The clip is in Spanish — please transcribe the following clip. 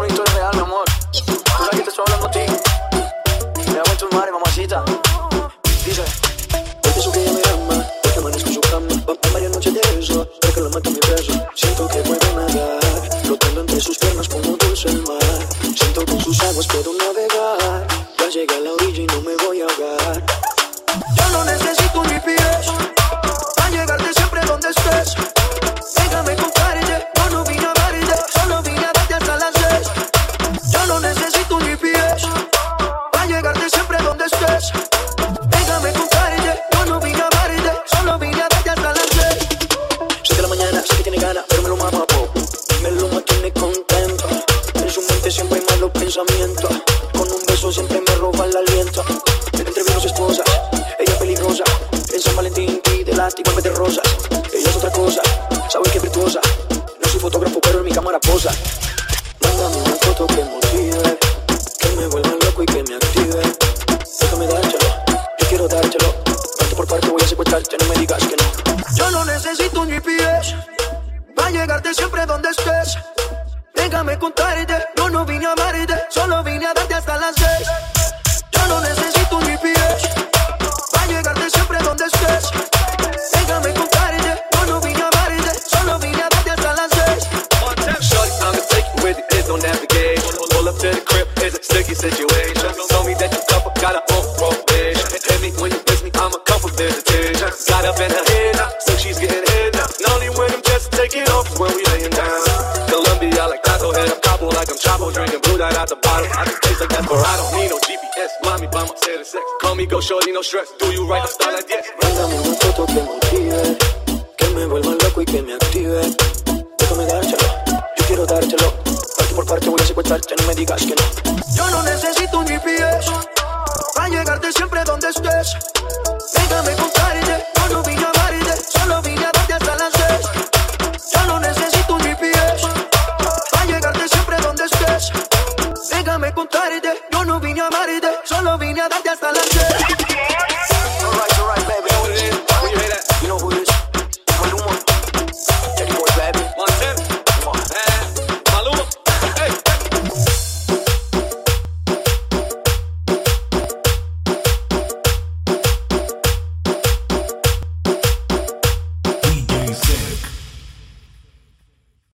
una historia real, mi amor. Tú sabes que te estoy hablando a ti. Me hago en tu madre, mamacita. Dice, hoy pienso que ella me ama, porque amanezco en su cama. Va varias noches de eso, pero que la mato en mi brazo. Siento que puedo nadar, flotando entre sus piernas como dulce el mar. Siento que en sus aguas puedo navegar. Ya llegué a la orilla y no me voy a ahogar. Yo no necesito los pensamientos. Con un beso siempre me roba el aliento. Entre vinos esposa, ella es peligrosa. En San Valentín pide látigo en de rosas. Ella es otra cosa, sabe que es virtuosa. No soy fotógrafo, pero en mi cámara posa. Mándame una foto que motive, que me vuelva loco y que me active. Déjame dártelo, yo quiero dártelo. Parte por parte voy a secuestrarte, no me digas que no. Yo no necesito un GPS, va a llegarte siempre donde estés. Déjame contarte, yo no vine a amarte, solo vine a darte hasta las seis. Yo no necesito un GPS para llegarte siempre donde estés. Déjame contarte, yo no vine a amarte, solo vine a darte hasta las seis. Shorty, I'ma take you where the is no navigation. Pull up to the crib, it's a sticky situation. Told me that you couple got her own probation. Hit me when you miss me, I'm a couple visitation. Got up in her head now, so she's getting head now. And only when I'm just taking off when we laying down. Taco, head up capo like I'm Chapo, drinking blue dot out the bottle. I can taste like Desperado. Need no GPS, mommy by my set of sex. Call me go shorty, no stress. Do you right, I style like yes. Mándame una foto que motive, que me vuelva loco y que me active. Déjame dártelo, yo quiero dártelo. Parte por parte voy a secuestrarte, no me digas que no. Yo no necesito un GPS para llegarte siempre donde Déjame contarte, yo no vine a amarte, solo vine a darte hasta seis.